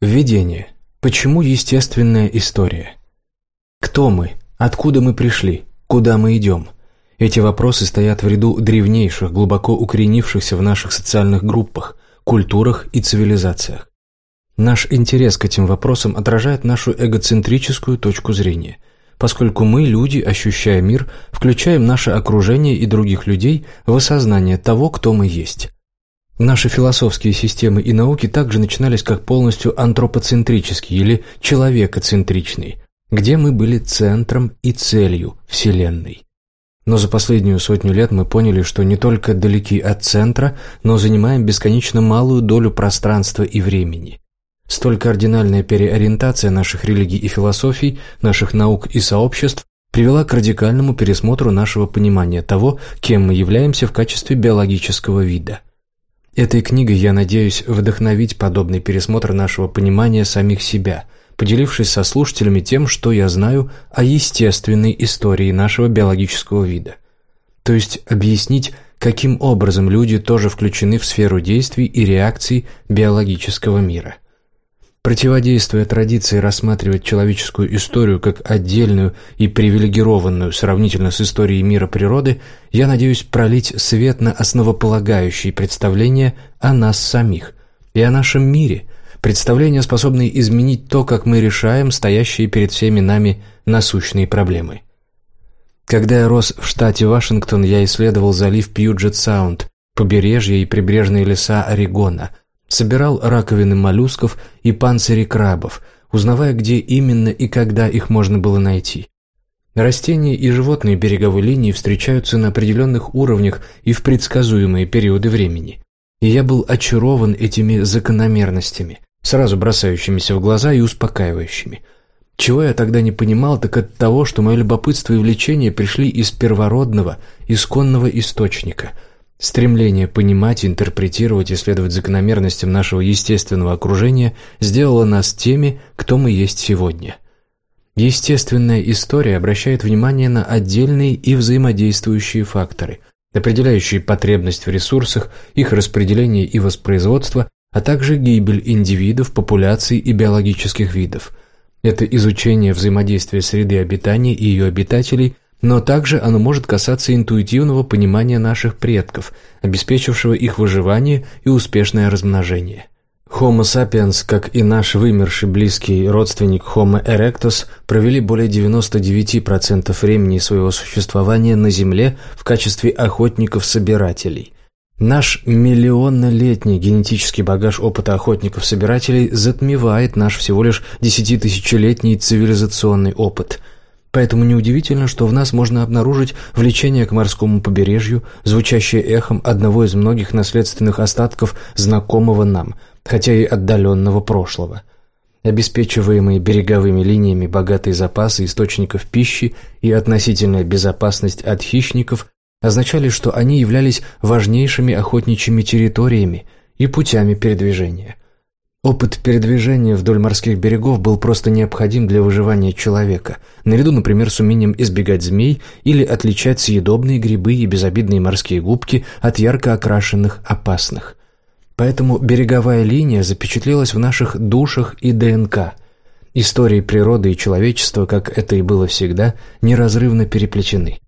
Введение. Почему естественная история? Кто мы? Откуда мы пришли? Куда мы идем? Эти вопросы стоят в ряду древнейших, глубоко укоренившихся в наших социальных группах, культурах и цивилизациях. Наш интерес к этим вопросам отражает нашу эгоцентрическую точку зрения, поскольку мы, люди, ощущая мир, включаем наше окружение и других людей в осознание того, кто мы есть. Наши философские системы и науки также начинались как полностью антропоцентрические или человекоцентричные, где мы были центром и целью Вселенной. Но за последнюю сотню лет мы поняли, что не только далеки от центра, но занимаем бесконечно малую долю пространства и времени. Столь кардинальная переориентация наших религий и философий, наших наук и сообществ привела к радикальному пересмотру нашего понимания того, кем мы являемся в качестве биологического вида – Этой книгой я надеюсь вдохновить подобный пересмотр нашего понимания самих себя, поделившись со слушателями тем, что я знаю о естественной истории нашего биологического вида. То есть объяснить, каким образом люди тоже включены в сферу действий и реакций биологического мира. Противодействуя традиции рассматривать человеческую историю как отдельную и привилегированную сравнительно с историей мира природы, я надеюсь пролить свет на основополагающие представления о нас самих и о нашем мире, представления, способные изменить то, как мы решаем стоящие перед всеми нами насущные проблемы. Когда я рос в штате Вашингтон, я исследовал залив Пьюджет-Саунд, побережье и прибрежные леса Орегона – собирал раковины моллюсков и панцири крабов, узнавая, где именно и когда их можно было найти. Растения и животные береговой линии встречаются на определенных уровнях и в предсказуемые периоды времени. И я был очарован этими закономерностями, сразу бросающимися в глаза и успокаивающими. Чего я тогда не понимал, так от того, что мое любопытство и влечение пришли из первородного, исконного источника – Стремление понимать, интерпретировать и следовать закономерностям нашего естественного окружения сделало нас теми, кто мы есть сегодня. Естественная история обращает внимание на отдельные и взаимодействующие факторы, определяющие потребность в ресурсах, их распределение и воспроизводство, а также гибель индивидов, популяций и биологических видов. Это изучение взаимодействия среды обитания и ее обитателей – но также оно может касаться интуитивного понимания наших предков, обеспечившего их выживание и успешное размножение. Homo sapiens, как и наш вымерший близкий родственник Homo erectus, провели более 99% времени своего существования на Земле в качестве охотников-собирателей. Наш миллионнолетний генетический багаж опыта охотников-собирателей затмевает наш всего лишь десятитысячелетний цивилизационный опыт – Поэтому неудивительно, что в нас можно обнаружить влечение к морскому побережью, звучащее эхом одного из многих наследственных остатков знакомого нам, хотя и отдаленного прошлого. Обеспечиваемые береговыми линиями богатые запасы источников пищи и относительная безопасность от хищников означали, что они являлись важнейшими охотничьими территориями и путями передвижения – Опыт передвижения вдоль морских берегов был просто необходим для выживания человека, наряду, например, с умением избегать змей или отличать съедобные грибы и безобидные морские губки от ярко окрашенных опасных. Поэтому береговая линия запечатлелась в наших душах и ДНК. Истории природы и человечества, как это и было всегда, неразрывно переплетены.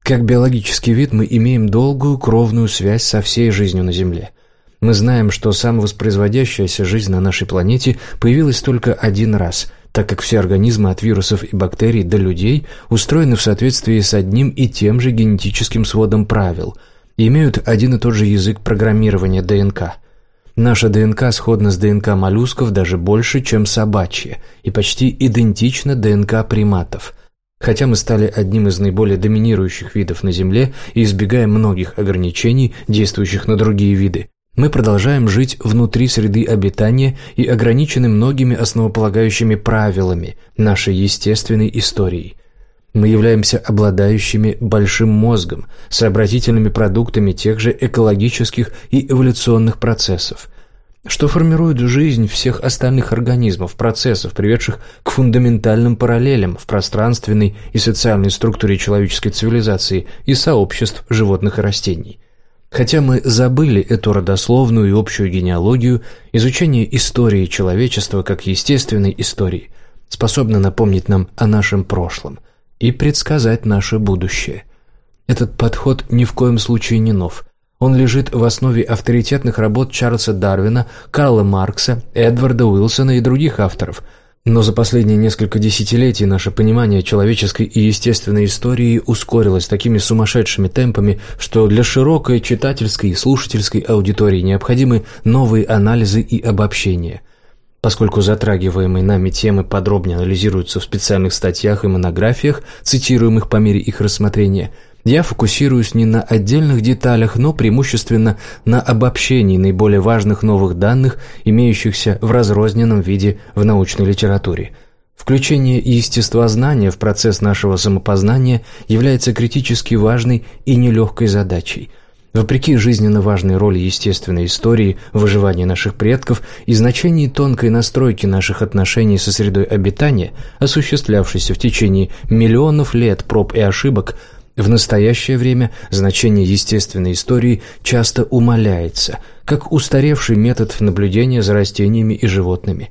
Как биологический вид мы имеем долгую кровную связь со всей жизнью на Земле – мы знаем, что самовоспроизводящаяся жизнь на нашей планете появилась только один раз, так как все организмы от вирусов и бактерий до людей устроены в соответствии с одним и тем же генетическим сводом правил и имеют один и тот же язык программирования ДНК. Наша ДНК сходна с ДНК моллюсков даже больше, чем собачья, и почти идентична ДНК приматов – Хотя мы стали одним из наиболее доминирующих видов на Земле и избегаем многих ограничений, действующих на другие виды, мы продолжаем жить внутри среды обитания и ограничены многими основополагающими правилами нашей естественной истории. Мы являемся обладающими большим мозгом, сообразительными продуктами тех же экологических и эволюционных процессов, что формирует жизнь всех остальных организмов, процессов, приведших к фундаментальным параллелям в пространственной и социальной структуре человеческой цивилизации и сообществ животных и растений. Хотя мы забыли эту родословную и общую генеалогию, изучение истории человечества как естественной истории способно напомнить нам о нашем прошлом и предсказать наше будущее. Этот подход ни в коем случае не нов. Он лежит в основе авторитетных работ Чарльза Дарвина, Карла Маркса, Эдварда Уилсона и других авторов – но за последние несколько десятилетий наше понимание человеческой и естественной истории ускорилось такими сумасшедшими темпами, что для широкой читательской и слушательской аудитории необходимы новые анализы и обобщения. Поскольку затрагиваемые нами темы подробнее анализируются в специальных статьях и монографиях, цитируемых по мере их рассмотрения – я фокусируюсь не на отдельных деталях, но преимущественно на обобщении наиболее важных новых данных, имеющихся в разрозненном виде в научной литературе. Включение естествознания в процесс нашего самопознания является критически важной и нелегкой задачей. Вопреки жизненно важной роли естественной истории в выживании наших предков и значении тонкой настройки наших отношений со средой обитания, осуществлявшейся в течение миллионов лет проб и ошибок, в настоящее время значение естественной истории часто умаляется, как устаревший метод наблюдения за растениями и животными.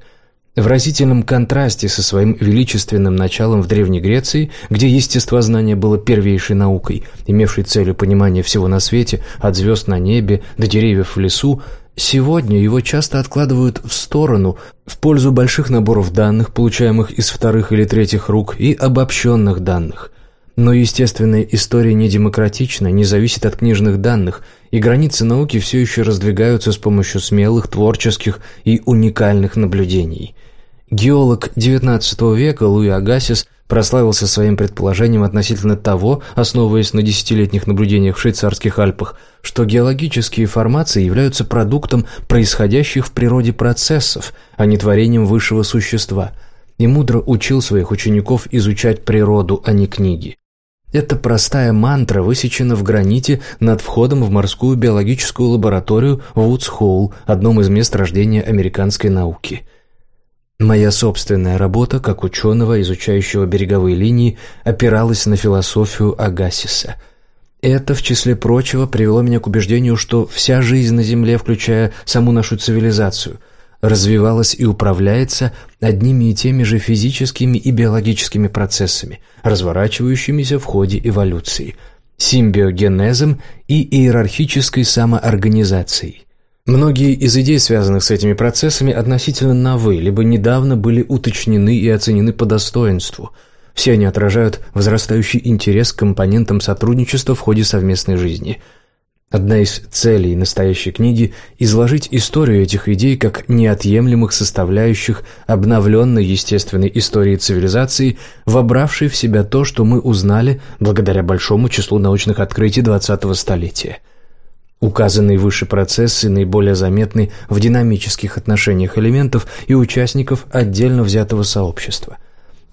В разительном контрасте со своим величественным началом в Древней Греции, где естествознание было первейшей наукой, имевшей целью понимания всего на свете, от звезд на небе до деревьев в лесу, Сегодня его часто откладывают в сторону в пользу больших наборов данных, получаемых из вторых или третьих рук, и обобщенных данных. Но естественная история не демократична, не зависит от книжных данных, и границы науки все еще раздвигаются с помощью смелых, творческих и уникальных наблюдений. Геолог XIX века Луи Агасис прославился своим предположением относительно того, основываясь на десятилетних наблюдениях в швейцарских Альпах, что геологические формации являются продуктом происходящих в природе процессов, а не творением высшего существа, и мудро учил своих учеников изучать природу, а не книги. Эта простая мантра высечена в граните над входом в морскую биологическую лабораторию Вудс-Холл, одном из мест рождения американской науки. Моя собственная работа, как ученого, изучающего береговые линии, опиралась на философию Агасиса. Это, в числе прочего, привело меня к убеждению, что вся жизнь на Земле, включая саму нашу цивилизацию – развивалась и управляется одними и теми же физическими и биологическими процессами, разворачивающимися в ходе эволюции, симбиогенезом и иерархической самоорганизацией. Многие из идей, связанных с этими процессами, относительно новы, либо недавно были уточнены и оценены по достоинству. Все они отражают возрастающий интерес к компонентам сотрудничества в ходе совместной жизни – Одна из целей настоящей книги – изложить историю этих идей как неотъемлемых составляющих обновленной естественной истории цивилизации, вобравшей в себя то, что мы узнали благодаря большому числу научных открытий XX столетия. Указанные выше процессы наиболее заметны в динамических отношениях элементов и участников отдельно взятого сообщества –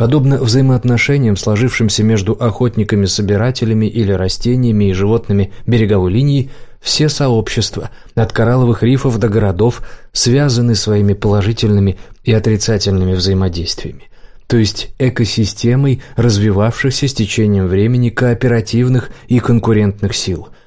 Подобно взаимоотношениям, сложившимся между охотниками-собирателями или растениями и животными береговой линии, все сообщества, от коралловых рифов до городов, связаны своими положительными и отрицательными взаимодействиями, то есть экосистемой развивавшихся с течением времени кооперативных и конкурентных сил –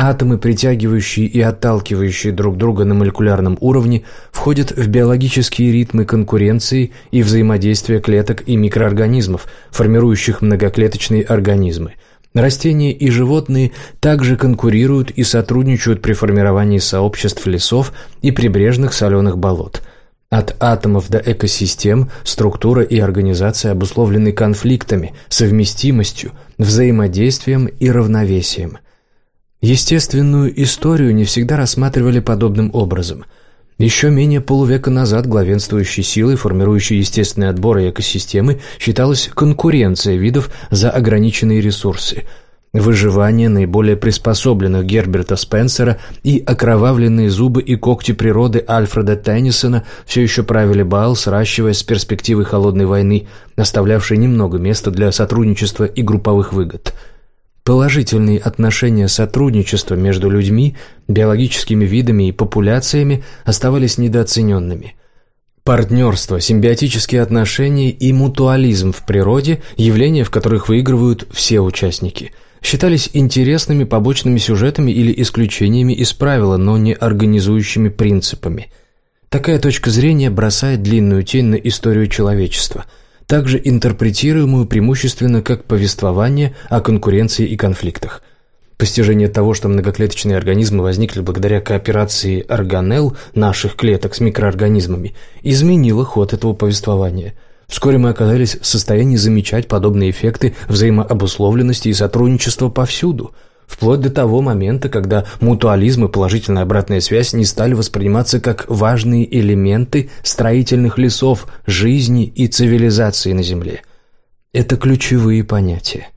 Атомы, притягивающие и отталкивающие друг друга на молекулярном уровне, входят в биологические ритмы конкуренции и взаимодействия клеток и микроорганизмов, формирующих многоклеточные организмы. Растения и животные также конкурируют и сотрудничают при формировании сообществ лесов и прибрежных соленых болот. От атомов до экосистем структура и организация обусловлены конфликтами, совместимостью, взаимодействием и равновесием – Естественную историю не всегда рассматривали подобным образом. Еще менее полувека назад главенствующей силой, формирующей естественный отбор и экосистемы, считалась конкуренция видов за ограниченные ресурсы – Выживание наиболее приспособленных Герберта Спенсера и окровавленные зубы и когти природы Альфреда Теннисона все еще правили бал, сращиваясь с перспективой холодной войны, оставлявшей немного места для сотрудничества и групповых выгод – Положительные отношения сотрудничества между людьми, биологическими видами и популяциями оставались недооцененными. Партнерство, симбиотические отношения и мутуализм в природе – явления, в которых выигрывают все участники. считались интересными побочными сюжетами или исключениями из правила, но не организующими принципами. Такая точка зрения бросает длинную тень на историю человечества, также интерпретируемую преимущественно как повествование о конкуренции и конфликтах. Постижение того, что многоклеточные организмы возникли благодаря кооперации органелл наших клеток с микроорганизмами, изменило ход этого повествования – Вскоре мы оказались в состоянии замечать подобные эффекты взаимообусловленности и сотрудничества повсюду, вплоть до того момента, когда мутуализм и положительная обратная связь не стали восприниматься как важные элементы строительных лесов жизни и цивилизации на Земле. Это ключевые понятия.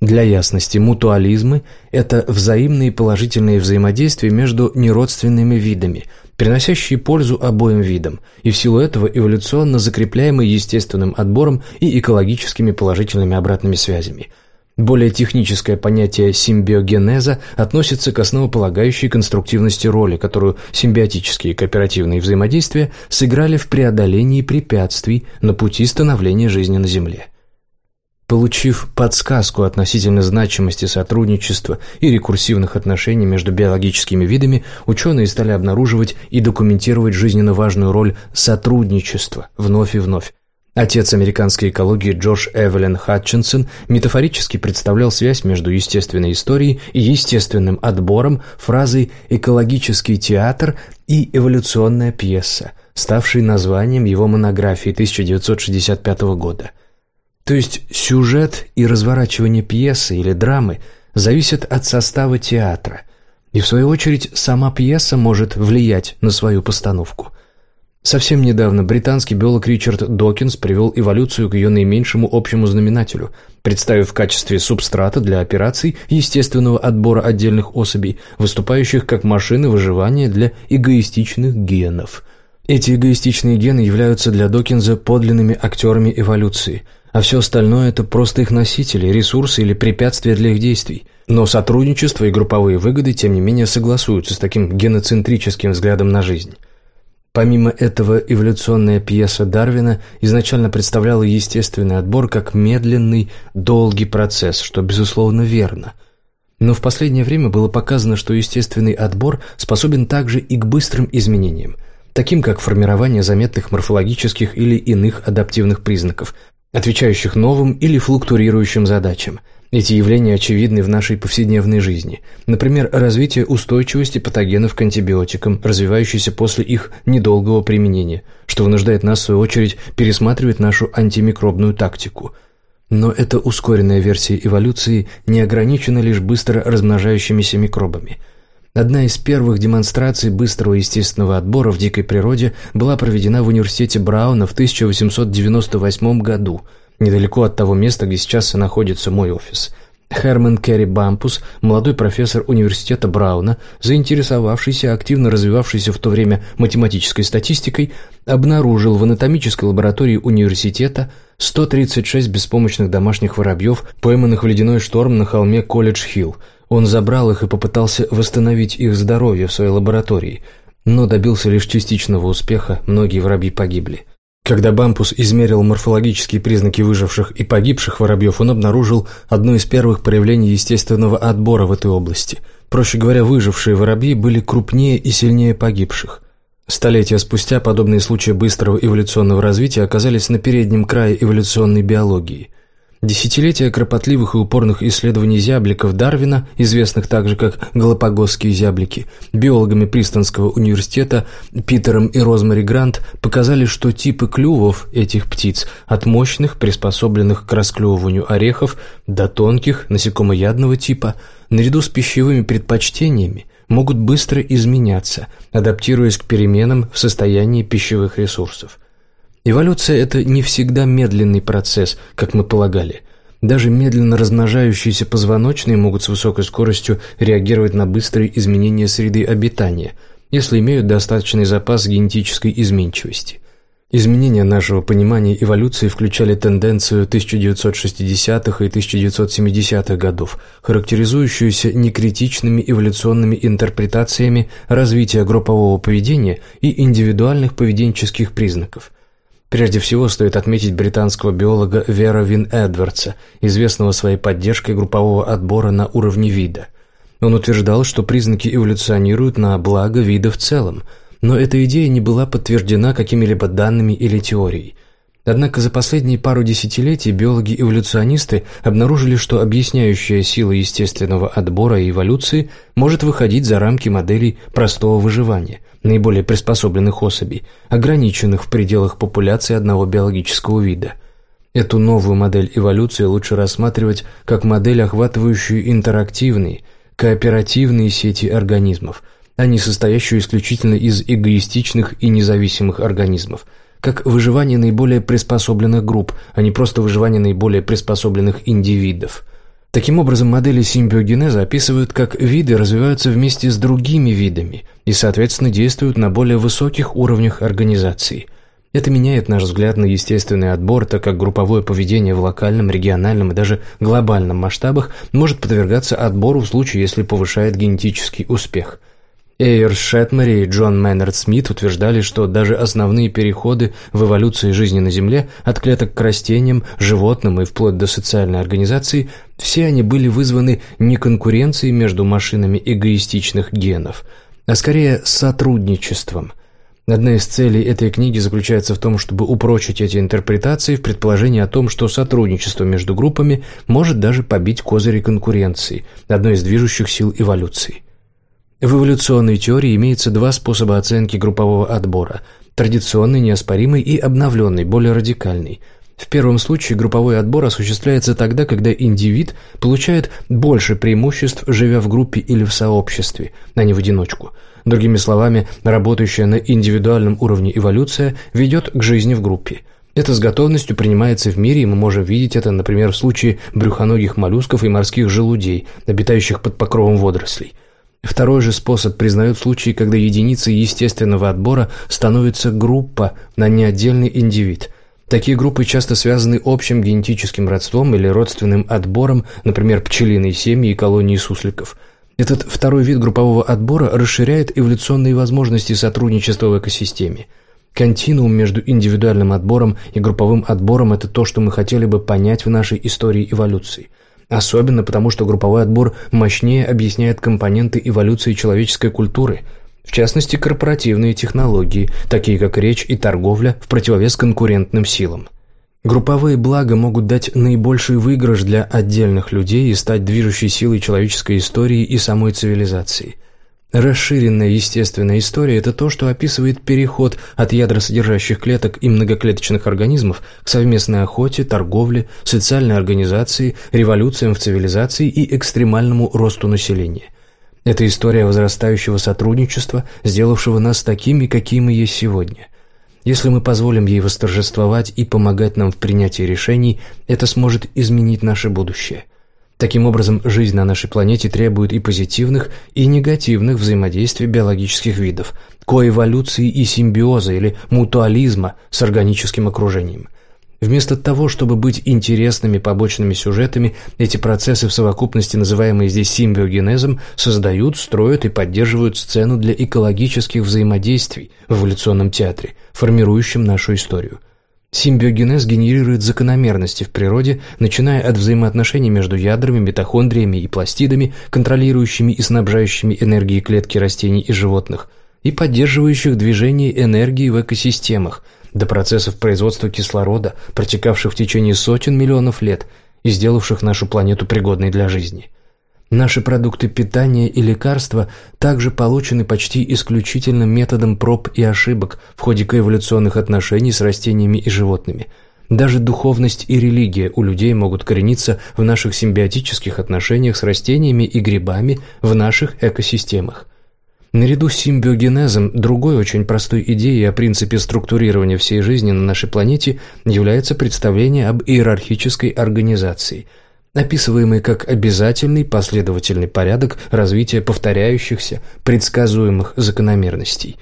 Для ясности, мутуализмы – это взаимные положительные взаимодействия между неродственными видами – приносящие пользу обоим видам, и в силу этого эволюционно закрепляемые естественным отбором и экологическими положительными обратными связями. Более техническое понятие симбиогенеза относится к основополагающей конструктивности роли, которую симбиотические кооперативные взаимодействия сыграли в преодолении препятствий на пути становления жизни на Земле. Получив подсказку относительно значимости сотрудничества и рекурсивных отношений между биологическими видами, ученые стали обнаруживать и документировать жизненно важную роль сотрудничества вновь и вновь. Отец американской экологии Джордж Эвелин Хатчинсон метафорически представлял связь между естественной историей и естественным отбором фразой «экологический театр» и «эволюционная пьеса», ставшей названием его монографии 1965 года – то есть сюжет и разворачивание пьесы или драмы зависят от состава театра, и в свою очередь сама пьеса может влиять на свою постановку. Совсем недавно британский биолог Ричард Докинс привел эволюцию к ее наименьшему общему знаменателю, представив в качестве субстрата для операций естественного отбора отдельных особей, выступающих как машины выживания для эгоистичных генов. Эти эгоистичные гены являются для Докинза подлинными актерами эволюции – а все остальное – это просто их носители, ресурсы или препятствия для их действий. Но сотрудничество и групповые выгоды, тем не менее, согласуются с таким геноцентрическим взглядом на жизнь. Помимо этого, эволюционная пьеса Дарвина изначально представляла естественный отбор как медленный, долгий процесс, что, безусловно, верно. Но в последнее время было показано, что естественный отбор способен также и к быстрым изменениям, таким как формирование заметных морфологических или иных адаптивных признаков, отвечающих новым или флуктуирующим задачам. Эти явления очевидны в нашей повседневной жизни. Например, развитие устойчивости патогенов к антибиотикам, развивающейся после их недолгого применения, что вынуждает нас, в свою очередь, пересматривать нашу антимикробную тактику. Но эта ускоренная версия эволюции не ограничена лишь быстро размножающимися микробами – Одна из первых демонстраций быстрого естественного отбора в дикой природе была проведена в университете Брауна в 1898 году, недалеко от того места, где сейчас находится мой офис. Херман Керри Бампус, молодой профессор университета Брауна, заинтересовавшийся активно развивавшейся в то время математической статистикой, обнаружил в анатомической лаборатории университета 136 беспомощных домашних воробьев, пойманных в ледяной шторм на холме Колледж-Хилл, он забрал их и попытался восстановить их здоровье в своей лаборатории, но добился лишь частичного успеха, многие воробьи погибли. Когда Бампус измерил морфологические признаки выживших и погибших воробьев, он обнаружил одно из первых проявлений естественного отбора в этой области. Проще говоря, выжившие воробьи были крупнее и сильнее погибших. Столетия спустя подобные случаи быстрого эволюционного развития оказались на переднем крае эволюционной биологии. Десятилетия кропотливых и упорных исследований зябликов Дарвина, известных также как галапагосские зяблики, биологами Пристонского университета Питером и Розмари Грант показали, что типы клювов этих птиц от мощных, приспособленных к расклевыванию орехов, до тонких, насекомоядного типа, наряду с пищевыми предпочтениями, могут быстро изменяться, адаптируясь к переменам в состоянии пищевых ресурсов – Эволюция – это не всегда медленный процесс, как мы полагали. Даже медленно размножающиеся позвоночные могут с высокой скоростью реагировать на быстрые изменения среды обитания, если имеют достаточный запас генетической изменчивости. Изменения нашего понимания эволюции включали тенденцию 1960-х и 1970-х годов, характеризующуюся некритичными эволюционными интерпретациями развития группового поведения и индивидуальных поведенческих признаков – Прежде всего стоит отметить британского биолога Вера Вин Эдвардса, известного своей поддержкой группового отбора на уровне вида. Он утверждал, что признаки эволюционируют на благо вида в целом, но эта идея не была подтверждена какими-либо данными или теорией – Однако за последние пару десятилетий биологи-эволюционисты обнаружили, что объясняющая сила естественного отбора и эволюции может выходить за рамки моделей простого выживания, наиболее приспособленных особей, ограниченных в пределах популяции одного биологического вида. Эту новую модель эволюции лучше рассматривать как модель, охватывающую интерактивные, кооперативные сети организмов, а не состоящую исключительно из эгоистичных и независимых организмов – как выживание наиболее приспособленных групп, а не просто выживание наиболее приспособленных индивидов. Таким образом, модели симбиогенеза описывают, как виды развиваются вместе с другими видами и, соответственно, действуют на более высоких уровнях организации. Это меняет наш взгляд на естественный отбор, так как групповое поведение в локальном, региональном и даже глобальном масштабах может подвергаться отбору в случае, если повышает генетический успех – Эйр Шетмери и Джон Мэннерд Смит утверждали, что даже основные переходы в эволюции жизни на Земле от клеток к растениям, животным и вплоть до социальной организации, все они были вызваны не конкуренцией между машинами эгоистичных генов, а скорее сотрудничеством. Одна из целей этой книги заключается в том, чтобы упрочить эти интерпретации в предположении о том, что сотрудничество между группами может даже побить козыри конкуренции, одной из движущих сил эволюции. В эволюционной теории имеется два способа оценки группового отбора – традиционный, неоспоримый и обновленный, более радикальный. В первом случае групповой отбор осуществляется тогда, когда индивид получает больше преимуществ, живя в группе или в сообществе, а не в одиночку. Другими словами, работающая на индивидуальном уровне эволюция ведет к жизни в группе. Это с готовностью принимается в мире, и мы можем видеть это, например, в случае брюхоногих моллюсков и морских желудей, обитающих под покровом водорослей – Второй же способ признает случаи, когда единицей естественного отбора становится группа, а не отдельный индивид. Такие группы часто связаны общим генетическим родством или родственным отбором, например, пчелиные семьи и колонии сусликов. Этот второй вид группового отбора расширяет эволюционные возможности сотрудничества в экосистеме. Континуум между индивидуальным отбором и групповым отбором – это то, что мы хотели бы понять в нашей истории эволюции – Особенно потому, что групповой отбор мощнее объясняет компоненты эволюции человеческой культуры, в частности, корпоративные технологии, такие как речь и торговля, в противовес конкурентным силам. Групповые блага могут дать наибольший выигрыш для отдельных людей и стать движущей силой человеческой истории и самой цивилизации – Расширенная естественная история – это то, что описывает переход от ядросодержащих клеток и многоклеточных организмов к совместной охоте, торговле, социальной организации, революциям в цивилизации и экстремальному росту населения. Это история возрастающего сотрудничества, сделавшего нас такими, какие мы есть сегодня. Если мы позволим ей восторжествовать и помогать нам в принятии решений, это сможет изменить наше будущее – Таким образом, жизнь на нашей планете требует и позитивных, и негативных взаимодействий биологических видов, коэволюции и симбиоза или мутуализма с органическим окружением. Вместо того, чтобы быть интересными побочными сюжетами, эти процессы в совокупности, называемые здесь симбиогенезом, создают, строят и поддерживают сцену для экологических взаимодействий в эволюционном театре, формирующем нашу историю. Симбиогенез генерирует закономерности в природе, начиная от взаимоотношений между ядрами, митохондриями и пластидами, контролирующими и снабжающими энергией клетки растений и животных, и поддерживающих движение энергии в экосистемах, до процессов производства кислорода, протекавших в течение сотен миллионов лет и сделавших нашу планету пригодной для жизни. Наши продукты питания и лекарства также получены почти исключительно методом проб и ошибок в ходе коэволюционных отношений с растениями и животными. Даже духовность и религия у людей могут корениться в наших симбиотических отношениях с растениями и грибами в наших экосистемах. Наряду с симбиогенезом другой очень простой идеей о принципе структурирования всей жизни на нашей планете является представление об иерархической организации – описываемый как обязательный последовательный порядок развития повторяющихся, предсказуемых закономерностей.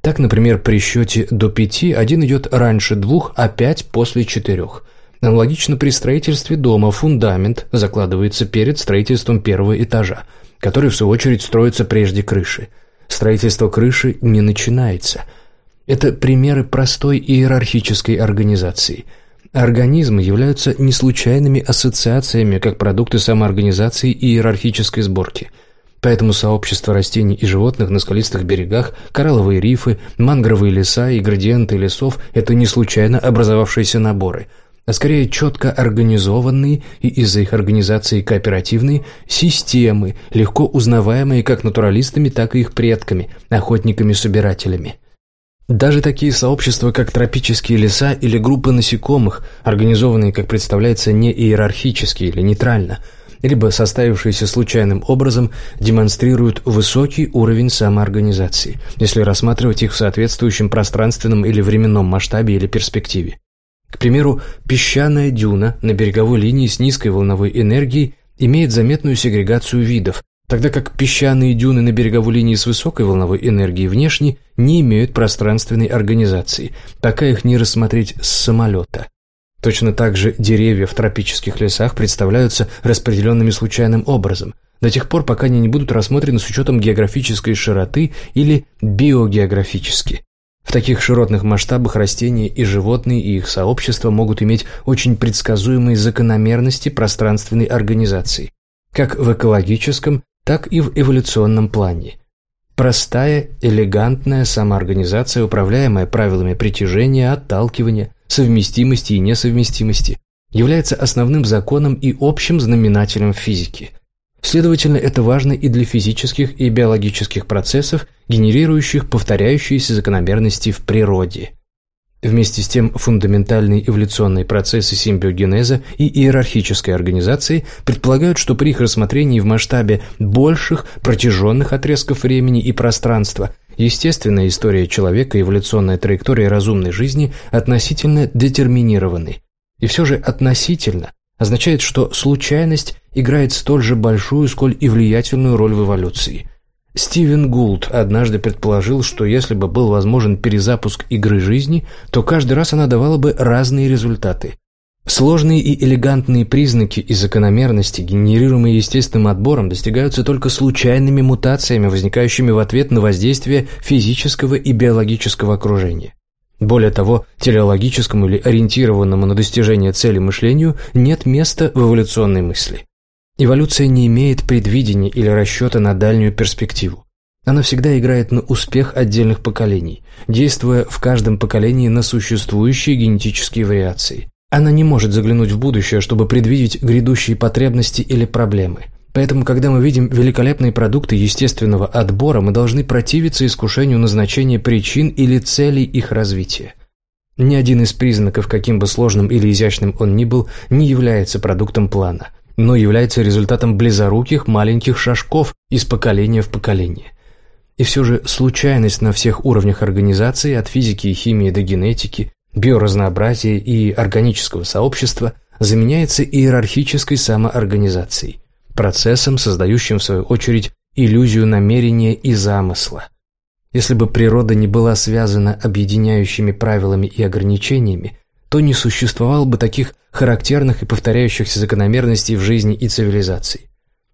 Так, например, при счете до пяти один идет раньше двух, а пять после четырех. Аналогично при строительстве дома фундамент закладывается перед строительством первого этажа, который в свою очередь строится прежде крыши. Строительство крыши не начинается – Это примеры простой иерархической организации. Организмы являются не случайными ассоциациями, как продукты самоорганизации и иерархической сборки – Поэтому сообщества растений и животных на скалистых берегах, коралловые рифы, мангровые леса и градиенты лесов – это не случайно образовавшиеся наборы, а скорее четко организованные и из-за их организации кооперативные системы, легко узнаваемые как натуралистами, так и их предками, охотниками-собирателями. Даже такие сообщества, как тропические леса или группы насекомых, организованные, как представляется, не иерархически или нейтрально – либо составившиеся случайным образом, демонстрируют высокий уровень самоорганизации, если рассматривать их в соответствующем пространственном или временном масштабе или перспективе. К примеру, песчаная дюна на береговой линии с низкой волновой энергией имеет заметную сегрегацию видов, тогда как песчаные дюны на береговой линии с высокой волновой энергией внешне не имеют пространственной организации, пока их не рассмотреть с самолета. Точно так же деревья в тропических лесах представляются распределенными случайным образом, до тех пор, пока они не будут рассмотрены с учетом географической широты или биогеографически. В таких широтных масштабах растения и животные и их сообщества могут иметь очень предсказуемые закономерности пространственной организации, как в экологическом, так и в эволюционном плане. Простая, элегантная самоорганизация, управляемая правилами притяжения, отталкивания, совместимости и несовместимости, является основным законом и общим знаменателем физики. Следовательно, это важно и для физических и биологических процессов, генерирующих повторяющиеся закономерности в природе. Вместе с тем, фундаментальные эволюционные процессы симбиогенеза и иерархической организации предполагают, что при их рассмотрении в масштабе больших протяженных отрезков времени и пространства естественная история человека и эволюционная траектория разумной жизни относительно детерминированы. И все же «относительно» означает, что случайность играет столь же большую, сколь и влиятельную роль в эволюции – Стивен Гулд однажды предположил, что если бы был возможен перезапуск игры жизни, то каждый раз она давала бы разные результаты. Сложные и элегантные признаки и закономерности, генерируемые естественным отбором, достигаются только случайными мутациями, возникающими в ответ на воздействие физического и биологического окружения. Более того, телеологическому или ориентированному на достижение цели мышлению нет места в эволюционной мысли. Эволюция не имеет предвидения или расчета на дальнюю перспективу. Она всегда играет на успех отдельных поколений, действуя в каждом поколении на существующие генетические вариации. Она не может заглянуть в будущее, чтобы предвидеть грядущие потребности или проблемы. Поэтому, когда мы видим великолепные продукты естественного отбора, мы должны противиться искушению назначения причин или целей их развития. Ни один из признаков, каким бы сложным или изящным он ни был, не является продуктом плана – но является результатом близоруких маленьких шажков из поколения в поколение. И все же случайность на всех уровнях организации, от физики и химии до генетики, биоразнообразия и органического сообщества, заменяется иерархической самоорганизацией, процессом, создающим в свою очередь иллюзию намерения и замысла. Если бы природа не была связана объединяющими правилами и ограничениями, то не существовало бы таких характерных и повторяющихся закономерностей в жизни и цивилизации.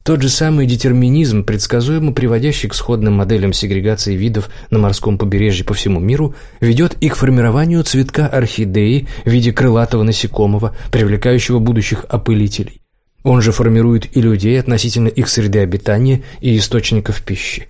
Тот же самый детерминизм, предсказуемо приводящий к сходным моделям сегрегации видов на морском побережье по всему миру, ведет и к формированию цветка орхидеи в виде крылатого насекомого, привлекающего будущих опылителей. Он же формирует и людей относительно их среды обитания и источников пищи.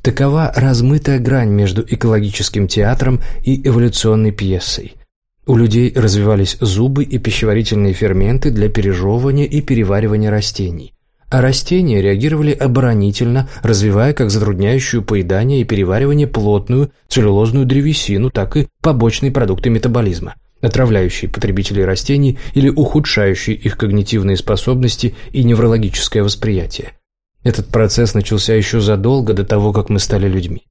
Такова размытая грань между экологическим театром и эволюционной пьесой – у людей развивались зубы и пищеварительные ферменты для пережевывания и переваривания растений. А растения реагировали оборонительно, развивая как затрудняющую поедание и переваривание плотную целлюлозную древесину, так и побочные продукты метаболизма, отравляющие потребителей растений или ухудшающие их когнитивные способности и неврологическое восприятие. Этот процесс начался еще задолго до того, как мы стали людьми.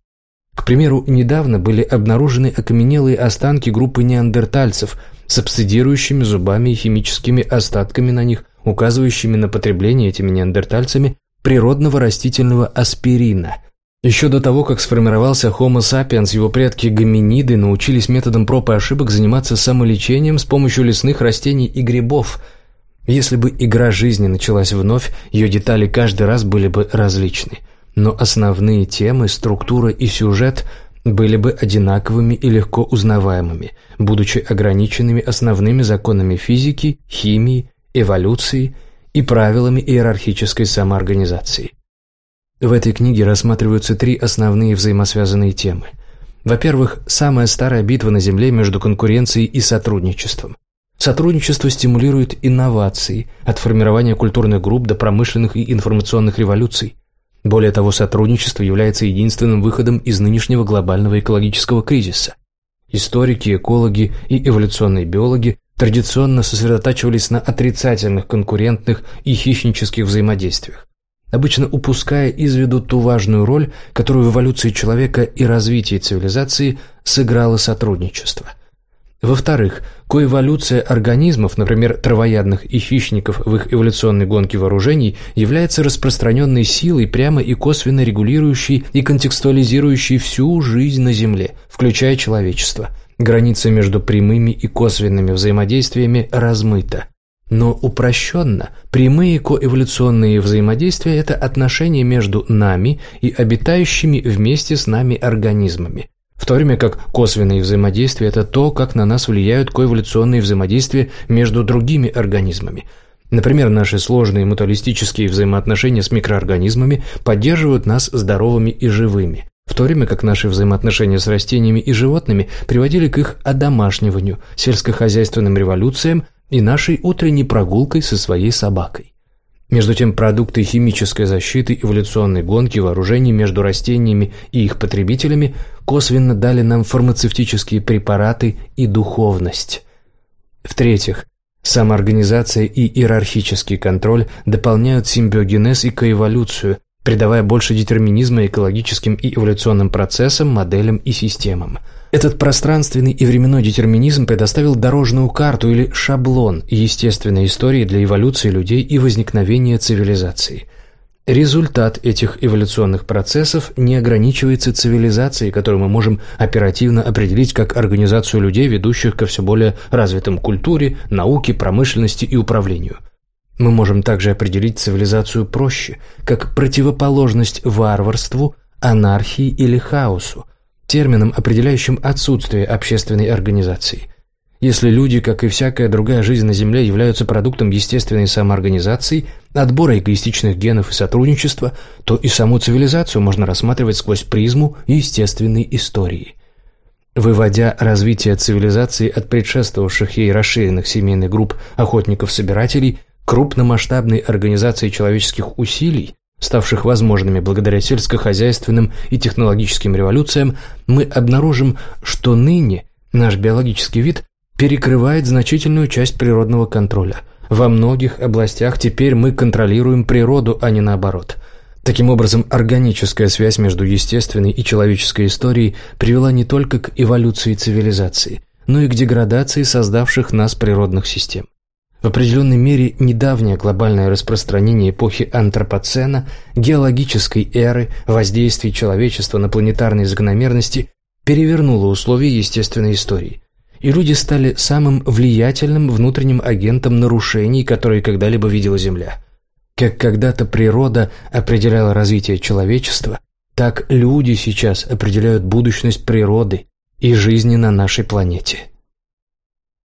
К примеру, недавно были обнаружены окаменелые останки группы неандертальцев с обсцедирующими зубами и химическими остатками на них, указывающими на потребление этими неандертальцами природного растительного аспирина. Еще до того, как сформировался Homo sapiens, его предки гоминиды научились методом проб и ошибок заниматься самолечением с помощью лесных растений и грибов. Если бы игра жизни началась вновь, ее детали каждый раз были бы различны – но основные темы, структура и сюжет были бы одинаковыми и легко узнаваемыми, будучи ограниченными основными законами физики, химии, эволюции и правилами иерархической самоорганизации. В этой книге рассматриваются три основные взаимосвязанные темы. Во-первых, самая старая битва на Земле между конкуренцией и сотрудничеством. Сотрудничество стимулирует инновации, от формирования культурных групп до промышленных и информационных революций. Более того, сотрудничество является единственным выходом из нынешнего глобального экологического кризиса. Историки, экологи и эволюционные биологи традиционно сосредотачивались на отрицательных конкурентных и хищнических взаимодействиях, обычно упуская из виду ту важную роль, которую в эволюции человека и развитии цивилизации сыграло сотрудничество – во-вторых, коэволюция организмов, например, травоядных и хищников в их эволюционной гонке вооружений, является распространенной силой, прямо и косвенно регулирующей и контекстуализирующей всю жизнь на Земле, включая человечество. Граница между прямыми и косвенными взаимодействиями размыта. Но упрощенно, прямые коэволюционные взаимодействия – это отношения между нами и обитающими вместе с нами организмами в то время как косвенные взаимодействия – это то, как на нас влияют коэволюционные взаимодействия между другими организмами. Например, наши сложные мутуалистические взаимоотношения с микроорганизмами поддерживают нас здоровыми и живыми, в то время как наши взаимоотношения с растениями и животными приводили к их одомашниванию, сельскохозяйственным революциям и нашей утренней прогулкой со своей собакой. Между тем, продукты химической защиты, эволюционной гонки, вооружений между растениями и их потребителями косвенно дали нам фармацевтические препараты и духовность. В-третьих, самоорганизация и иерархический контроль дополняют симбиогенез и коэволюцию, придавая больше детерминизма экологическим и эволюционным процессам, моделям и системам – этот пространственный и временной детерминизм предоставил дорожную карту или шаблон естественной истории для эволюции людей и возникновения цивилизации. Результат этих эволюционных процессов не ограничивается цивилизацией, которую мы можем оперативно определить как организацию людей, ведущих ко все более развитым культуре, науке, промышленности и управлению. Мы можем также определить цивилизацию проще, как противоположность варварству, анархии или хаосу, термином, определяющим отсутствие общественной организации. Если люди, как и всякая другая жизнь на Земле, являются продуктом естественной самоорганизации, отбора эгоистичных генов и сотрудничества, то и саму цивилизацию можно рассматривать сквозь призму естественной истории. Выводя развитие цивилизации от предшествовавших ей расширенных семейных групп охотников-собирателей, крупномасштабной организации человеческих усилий, ставших возможными благодаря сельскохозяйственным и технологическим революциям, мы обнаружим, что ныне наш биологический вид перекрывает значительную часть природного контроля. Во многих областях теперь мы контролируем природу, а не наоборот. Таким образом, органическая связь между естественной и человеческой историей привела не только к эволюции цивилизации, но и к деградации создавших нас природных систем. В определенной мере недавнее глобальное распространение эпохи антропоцена, геологической эры, воздействий человечества на планетарные закономерности перевернуло условия естественной истории. И люди стали самым влиятельным внутренним агентом нарушений, которые когда-либо видела Земля. Как когда-то природа определяла развитие человечества, так люди сейчас определяют будущность природы и жизни на нашей планете.